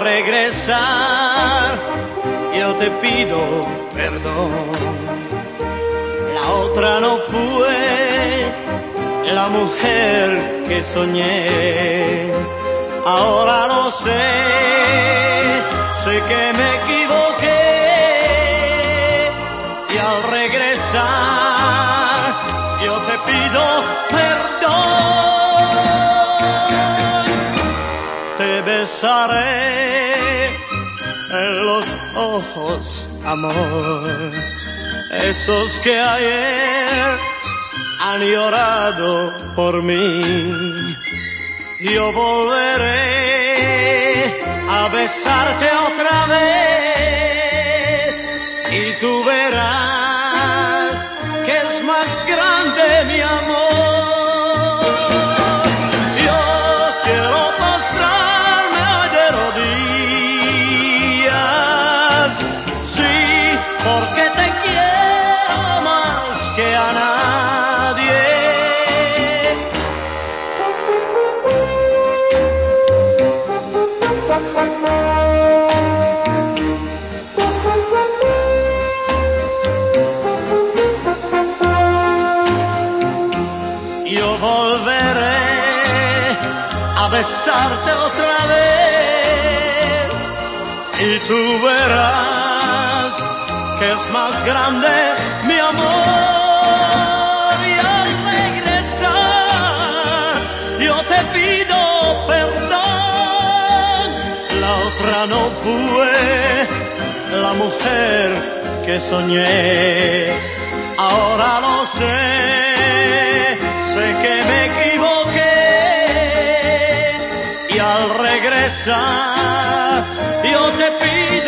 regresar, yo te pido perdón. La otra no fue la mujer que soñé. Ahora lo sé, sé que me en los ojos, amor, esos que ayer han llorado por mí. Yo volveré a besarte otra vez a nadie. Yo volveré a besarte otra vez y tú verás que es más grande mi amor. Pido perdón. La otra no fue la mujer que soñé. Ahora lo sé, sé que me equivoqué y al regresar yo te pido